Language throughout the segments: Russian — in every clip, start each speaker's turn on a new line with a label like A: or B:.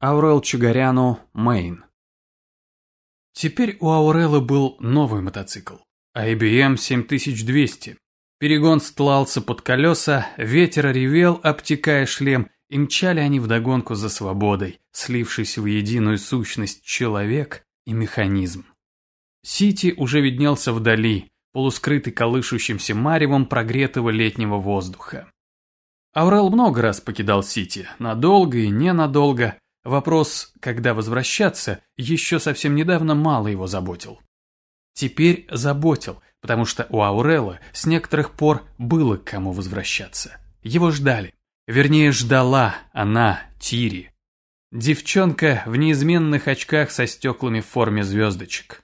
A: Аурел Чугаряну, Мэйн. Теперь у Аурелы был новый мотоцикл. IBM 7200. Перегон стлался под колеса, ветер ревел, обтекая шлем, и мчали они вдогонку за свободой, слившись в единую сущность человек и механизм. Сити уже виднелся вдали, полускрытый колышущимся маревом прогретого летнего воздуха. Аурел много раз покидал Сити, надолго и ненадолго, Вопрос, когда возвращаться, еще совсем недавно мало его заботил. Теперь заботил, потому что у Аурелла с некоторых пор было к кому возвращаться. Его ждали. Вернее, ждала она, Тири. Девчонка в неизменных очках со стеклами в форме звездочек.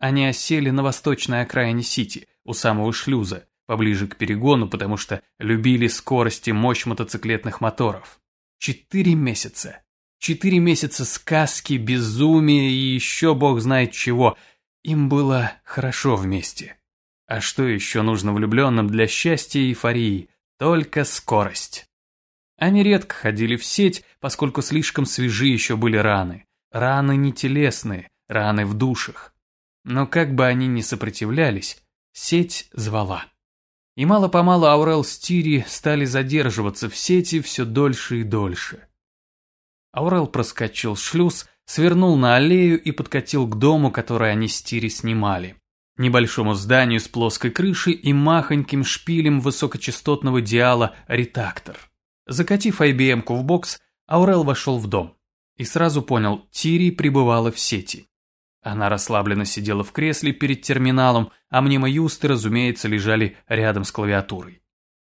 A: Они осели на восточной окраине Сити, у самого шлюза, поближе к перегону, потому что любили скорость и мощь мотоциклетных моторов. Четыре месяца. Четыре месяца сказки, безумия и еще бог знает чего. Им было хорошо вместе. А что еще нужно влюбленным для счастья и эйфории? Только скорость. Они редко ходили в сеть, поскольку слишком свежи еще были раны. Раны не телесные, раны в душах. Но как бы они ни сопротивлялись, сеть звала. И мало-помалу Аурел с Тири стали задерживаться в сети все дольше и дольше. Аурел проскочил шлюз, свернул на аллею и подкатил к дому, который они с Тири снимали. Небольшому зданию с плоской крышей и махоньким шпилем высокочастотного диала «Ретактор». Закатив IBM-ку в бокс, Аурел вошел в дом. И сразу понял, Тири пребывала в сети. Она расслабленно сидела в кресле перед терминалом, а мнемоюсты, разумеется, лежали рядом с клавиатурой.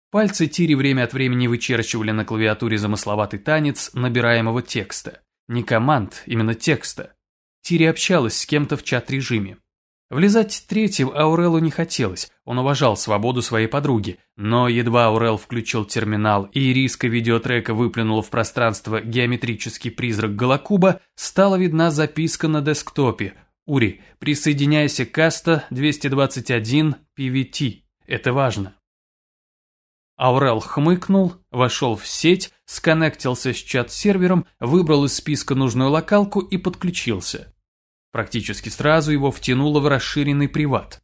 A: Пальцы Тири время от времени вычерчивали на клавиатуре замысловатый танец набираемого текста. Не команд, именно текста. Тири общалась с кем-то в чат-режиме. Влезать третьим Аурелу не хотелось, он уважал свободу своей подруги, но едва Аурел включил терминал и ириска видеотрека выплюнула в пространство геометрический призрак Галакуба, стала видна записка на десктопе «Ури, присоединяйся к Каста 221 PVT, это важно». Аурел хмыкнул, вошел в сеть, сконнектился с чат-сервером, выбрал из списка нужную локалку и подключился. Практически сразу его втянуло в расширенный приват.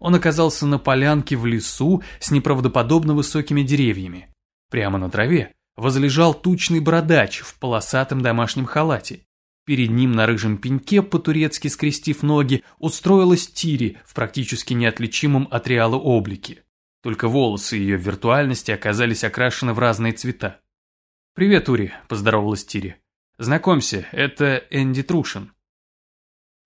A: Он оказался на полянке в лесу с неправдоподобно высокими деревьями. Прямо на траве возлежал тучный бородач в полосатом домашнем халате. Перед ним на рыжем пеньке, по-турецки скрестив ноги, устроилась Тири в практически неотличимом от реала облике. Только волосы ее виртуальности оказались окрашены в разные цвета. «Привет, Ури», – поздоровалась Тири. «Знакомься, это Энди Трушин».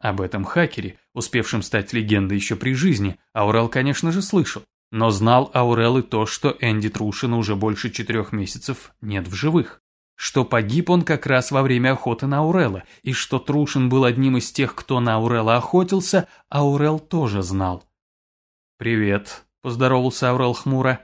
A: Об этом хакере, успевшем стать легендой еще при жизни, Аурел, конечно же, слышал. Но знал Аурел и то, что Энди Трушина уже больше четырех месяцев нет в живых. Что погиб он как раз во время охоты на Аурела, и что Трушин был одним из тех, кто на Аурела охотился, Аурел тоже знал. «Привет», поздоровался Аурел хмуро.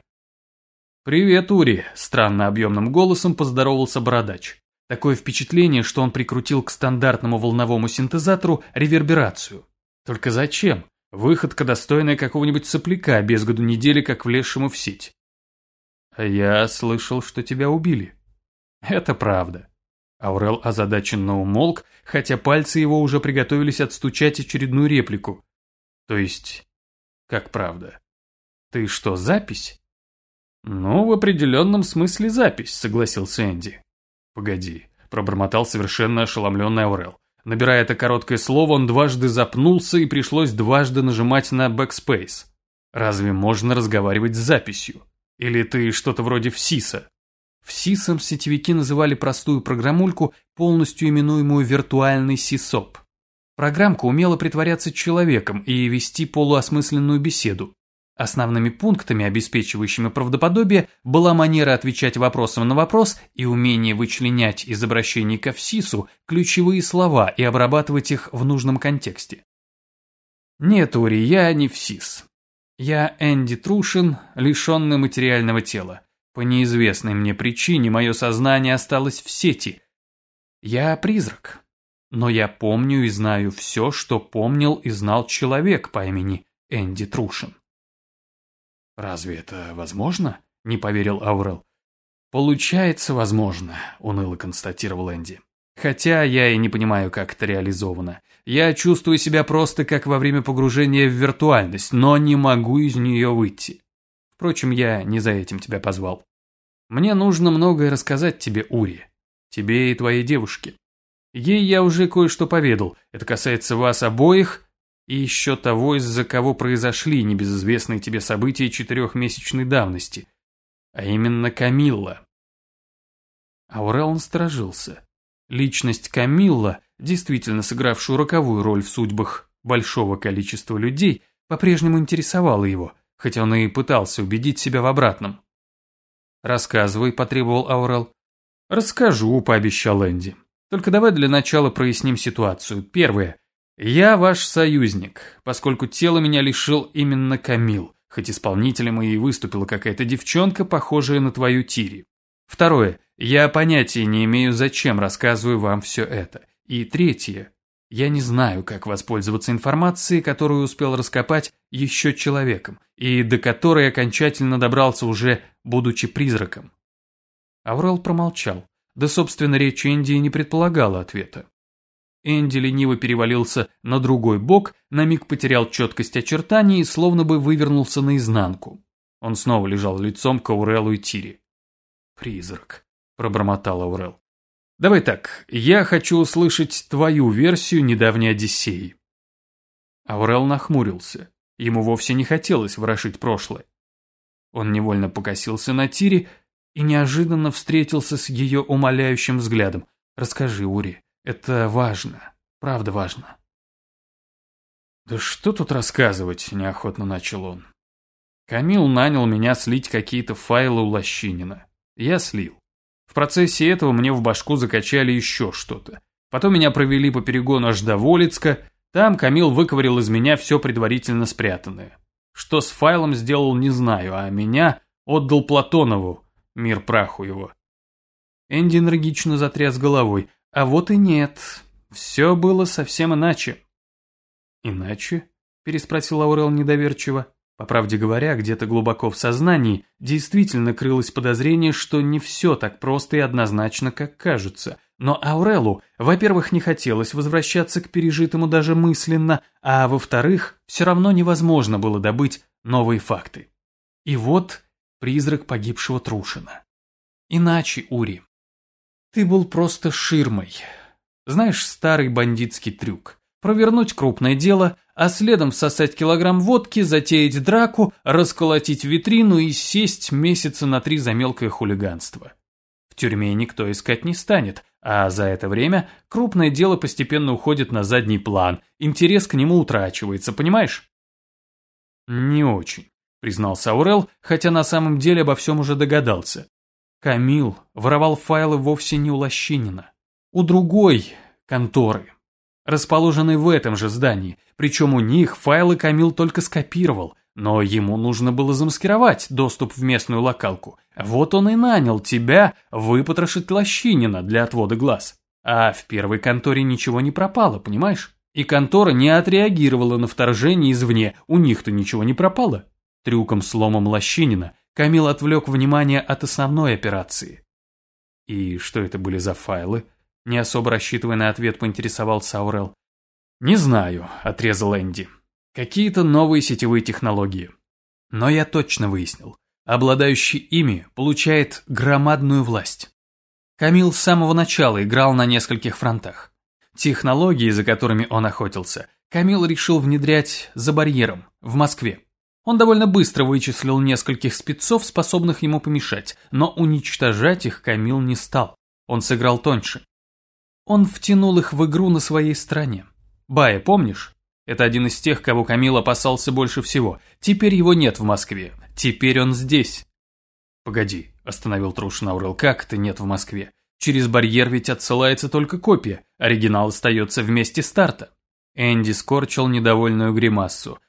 A: «Привет, Ури!» – странно объемным голосом поздоровался Бородач. Такое впечатление, что он прикрутил к стандартному волновому синтезатору реверберацию. Только зачем? Выходка, достойная какого-нибудь сопляка, без году недели, как влезшему в сеть. Я слышал, что тебя убили. Это правда. Аурел озадаченно умолк, хотя пальцы его уже приготовились отстучать очередную реплику. То есть, как правда. «Ты что, запись?» «Ну, в определенном смысле запись», — согласился Энди. «Погоди», — пробормотал совершенно ошеломленный Аурел. Набирая это короткое слово, он дважды запнулся и пришлось дважды нажимать на backspace. «Разве можно разговаривать с записью? Или ты что-то вроде ФСИСа?» ФСИСом сетевики называли простую программульку, полностью именуемую виртуальный сисоп. Программка умела притворяться человеком и вести полуосмысленную беседу. Основными пунктами, обеспечивающими правдоподобие, была манера отвечать вопросом на вопрос и умение вычленять из обращений к ФСИСу ключевые слова и обрабатывать их в нужном контексте. Нет, Ури, я не ФСИС. Я Энди Трушин, лишенный материального тела. По неизвестной мне причине мое сознание осталось в сети. Я призрак. Но я помню и знаю все, что помнил и знал человек по имени Энди Трушин. «Разве это возможно?» – не поверил Аурел. «Получается, возможно», – уныло констатировал Энди. Хотя я и не понимаю, как это реализовано. Я чувствую себя просто как во время погружения в виртуальность, но не могу из нее выйти. Впрочем, я не за этим тебя позвал. Мне нужно многое рассказать тебе, Ури. Тебе и твоей девушке. Ей я уже кое-что поведал. Это касается вас обоих и еще того, из-за кого произошли небезызвестные тебе события четырехмесячной давности. А именно Камилла. Аурел насторожился. Личность Камилла, действительно сыгравшую роковую роль в судьбах большого количества людей, по-прежнему интересовала его, хотя он и пытался убедить себя в обратном. «Рассказывай», — потребовал Аурел. «Расскажу», — пообещал Энди. «Только давай для начала проясним ситуацию. Первое. Я ваш союзник, поскольку тело меня лишил именно Камил, хоть исполнителем и выступила какая-то девчонка, похожая на твою Тири. Второе. Я понятия не имею, зачем рассказываю вам все это. И третье. Я не знаю, как воспользоваться информацией, которую успел раскопать еще человеком, и до которой окончательно добрался уже, будучи призраком. Аврал промолчал. Да, собственно, речь Энди не предполагала ответа. Энди лениво перевалился на другой бок, на миг потерял четкость очертаний и словно бы вывернулся наизнанку. Он снова лежал лицом к Аурелу и Тири. «Призрак», — пробормотал Аурел. «Давай так, я хочу услышать твою версию недавней Одиссеи». Аурел нахмурился. Ему вовсе не хотелось ворошить прошлое. Он невольно покосился на Тире и неожиданно встретился с ее умоляющим взглядом. «Расскажи, Ури, это важно, правда важно». «Да что тут рассказывать?» – неохотно начал он. Камил нанял меня слить какие-то файлы у Лощинина. Я слил. В процессе этого мне в башку закачали еще что-то. Потом меня провели по перегону аж до Волицка, там Камил выковырил из меня все предварительно спрятанное. Что с файлом сделал, не знаю, а меня отдал Платонову, мир праху его. Энди энергично затряс головой. А вот и нет, все было совсем иначе. «Иначе?» – переспросил Аурел недоверчиво. По правде говоря, где-то глубоко в сознании действительно крылось подозрение, что не все так просто и однозначно, как кажется. Но Аурелу, во-первых, не хотелось возвращаться к пережитому даже мысленно, а во-вторых, все равно невозможно было добыть новые факты. И вот призрак погибшего Трушина. Иначе, Ури. Ты был просто ширмой. Знаешь старый бандитский трюк. Провернуть крупное дело, а следом всосать килограмм водки, затеять драку, расколотить витрину и сесть месяца на три за мелкое хулиганство. В тюрьме никто искать не станет, а за это время крупное дело постепенно уходит на задний план, интерес к нему утрачивается, понимаешь? Не очень, признался Аурел, хотя на самом деле обо всем уже догадался. Камил воровал файлы вовсе не у Лощинина, у другой конторы расположенный в этом же здании, причем у них файлы Камил только скопировал, но ему нужно было замаскировать доступ в местную локалку. Вот он и нанял тебя выпотрошить Лощинина для отвода глаз. А в первой конторе ничего не пропало, понимаешь? И контора не отреагировала на вторжение извне, у них-то ничего не пропало. Трюком-сломом Лощинина Камил отвлек внимание от основной операции. И что это были за файлы? Не особо рассчитывая на ответ, поинтересовался Аурел. «Не знаю», — отрезал Энди. «Какие-то новые сетевые технологии. Но я точно выяснил. Обладающий ими получает громадную власть. Камил с самого начала играл на нескольких фронтах. Технологии, за которыми он охотился, Камил решил внедрять за барьером, в Москве. Он довольно быстро вычислил нескольких спецов, способных ему помешать, но уничтожать их Камил не стал. Он сыграл тоньше. Он втянул их в игру на своей стороне. Бая, помнишь? Это один из тех, кого Камил опасался больше всего. Теперь его нет в Москве. Теперь он здесь. Погоди, остановил Трушин. Как ты нет в Москве? Через барьер ведь отсылается только копия. Оригинал остается в месте старта. Энди скорчил недовольную гримассу.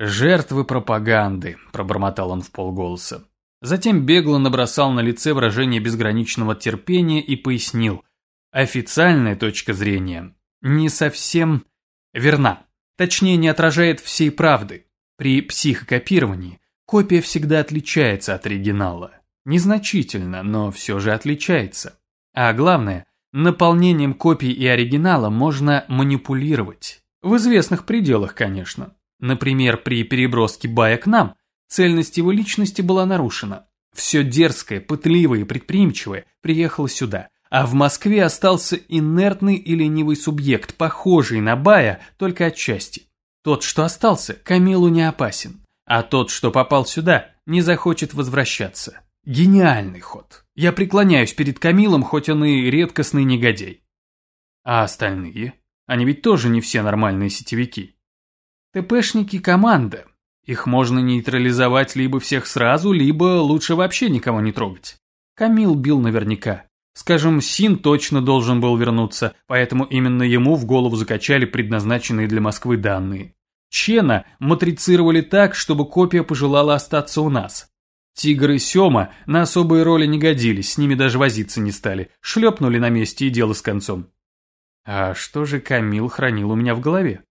A: «Жертвы пропаганды», – пробормотал он в полголоса. Затем бегло набросал на лице выражение безграничного терпения и пояснил. Официальная точка зрения не совсем верна, точнее не отражает всей правды. При психокопировании копия всегда отличается от оригинала. Незначительно, но все же отличается. А главное, Наполнением копий и оригинала можно манипулировать. В известных пределах, конечно. Например, при переброске Бая к нам цельность его личности была нарушена. Все дерзкое, пытливое и предприимчивое приехало сюда, а в Москве остался инертный и ленивый субъект, похожий на Бая, только отчасти. Тот, что остался, Камилу не опасен, а тот, что попал сюда, не захочет возвращаться. Гениальный ход. Я преклоняюсь перед Камилом, хоть он и редкостный негодяй. А остальные? Они ведь тоже не все нормальные сетевики. ТПшники – команда. Их можно нейтрализовать либо всех сразу, либо лучше вообще никого не трогать. Камил бил наверняка. Скажем, Син точно должен был вернуться, поэтому именно ему в голову закачали предназначенные для Москвы данные. Чена матрицировали так, чтобы копия пожелала остаться у нас. Тигр и Сёма на особые роли не годились, с ними даже возиться не стали. Шлепнули на месте и дело с концом. А что же Камил хранил у меня в голове?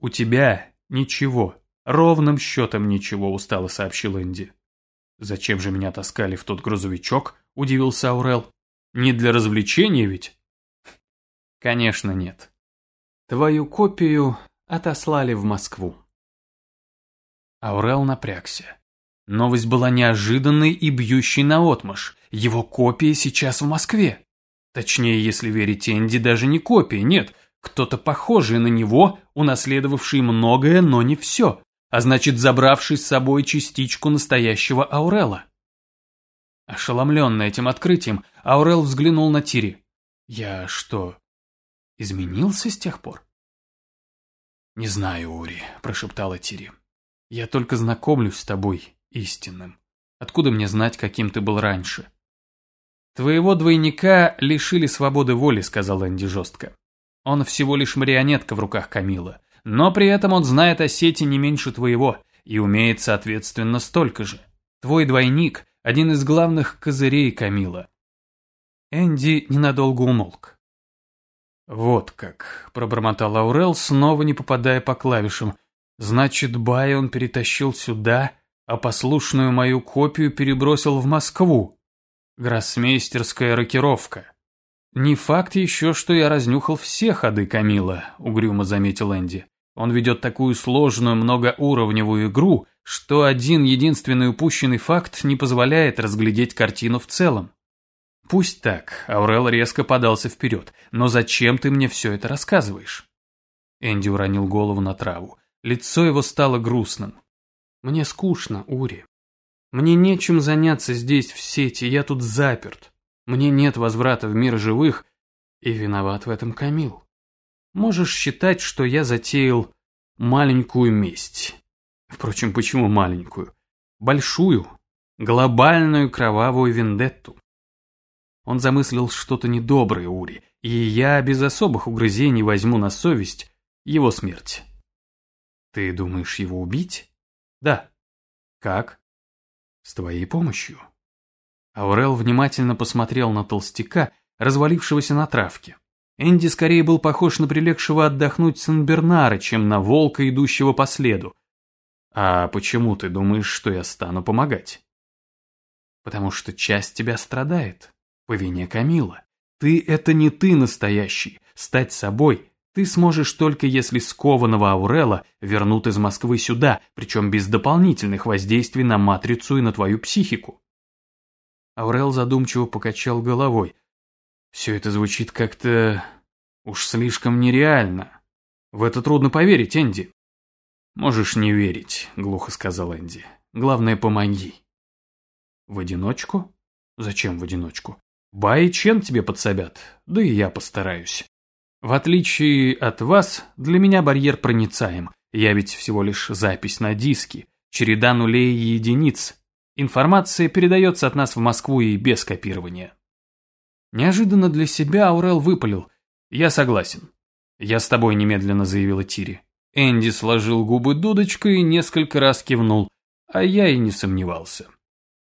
A: У тебя ничего, ровным счетом ничего, устало сообщил Энди. Зачем же меня таскали в тот грузовичок? Удивился Аурел. Не для развлечения ведь? Конечно, нет. Твою копию отослали в Москву. Аурел напрягся. Новость была неожиданной и бьющей наотмашь. Его копия сейчас в Москве. Точнее, если верить Энди, даже не копия, нет. Кто-то похожий на него, унаследовавший многое, но не все. А значит, забравший с собой частичку настоящего Аурела. Ошеломленный этим открытием, Аурел взглянул на Тири. «Я что, изменился с тех пор?» «Не знаю, Ури», – прошептала Тири. «Я только знакомлюсь с тобой, истинным. Откуда мне знать, каким ты был раньше?» «Твоего двойника лишили свободы воли», – сказал Энди жестко. «Он всего лишь марионетка в руках Камила, но при этом он знает о сети не меньше твоего и умеет, соответственно, столько же. Твой двойник один из главных козырей Камила. Энди ненадолго умолк. «Вот как», — пробормотал Аурел, снова не попадая по клавишам. «Значит, Бай он перетащил сюда, а послушную мою копию перебросил в Москву. Гроссмейстерская рокировка». «Не факт еще, что я разнюхал все ходы Камила», — угрюмо заметил Энди. «Он ведет такую сложную многоуровневую игру, что один единственный упущенный факт не позволяет разглядеть картину в целом. Пусть так, Аурел резко подался вперед, но зачем ты мне все это рассказываешь? Энди уронил голову на траву. Лицо его стало грустным. Мне скучно, Ури. Мне нечем заняться здесь в сети, я тут заперт. Мне нет возврата в мир живых, и виноват в этом Камил. Можешь считать, что я затеял маленькую месть. Впрочем, почему маленькую? Большую, глобальную кровавую вендетту. Он замыслил что-то недоброе Ури, и я без особых угрызений возьму на совесть его смерть. Ты думаешь его убить? Да. Как? С твоей помощью. Аурел внимательно посмотрел на толстяка, развалившегося на травке. Энди скорее был похож на прилегшего отдохнуть Сен-Бернара, чем на волка, идущего по следу, «А почему ты думаешь, что я стану помогать?» «Потому что часть тебя страдает. По вине Камила. Ты — это не ты настоящий. Стать собой ты сможешь только если скованного Аурела вернут из Москвы сюда, причем без дополнительных воздействий на матрицу и на твою психику». Аурел задумчиво покачал головой. «Все это звучит как-то... уж слишком нереально. В это трудно поверить, Энди». «Можешь не верить», — глухо сказал Энди. «Главное, помоги». «В одиночку? Зачем в одиночку? Бай и Чен тебе подсобят, да и я постараюсь. В отличие от вас, для меня барьер проницаем. Я ведь всего лишь запись на диске, череда нулей и единиц. Информация передается от нас в Москву и без копирования». Неожиданно для себя Аурел выпалил. «Я согласен». «Я с тобой немедленно», — заявила Тири. Энди сложил губы дудочкой и несколько раз кивнул, а я и не сомневался.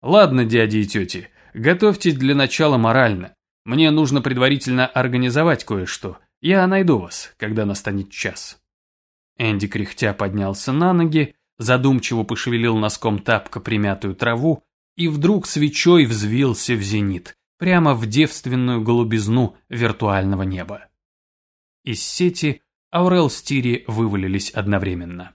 A: «Ладно, дяди и тети, готовьтесь для начала морально. Мне нужно предварительно организовать кое-что. Я найду вас, когда настанет час». Энди кряхтя поднялся на ноги, задумчиво пошевелил носком тапка примятую траву и вдруг свечой взвился в зенит. прямо в девственную голубизну виртуального неба. Из сети Аурел с Тири вывалились одновременно.